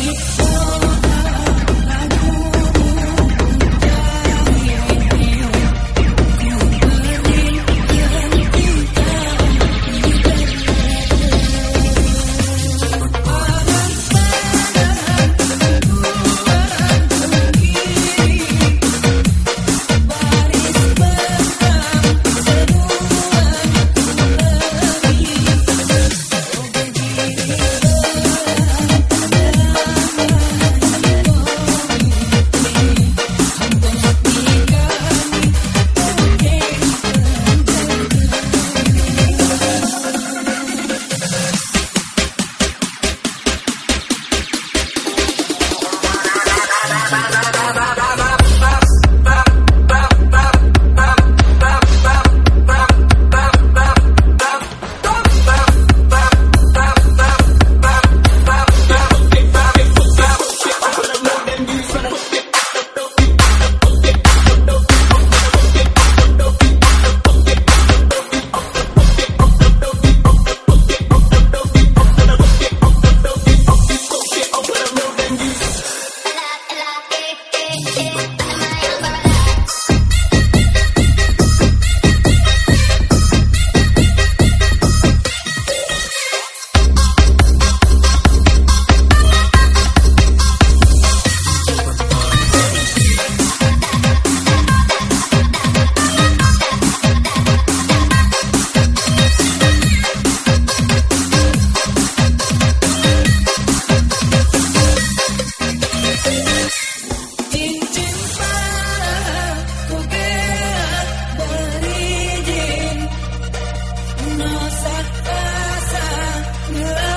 you. Yeah.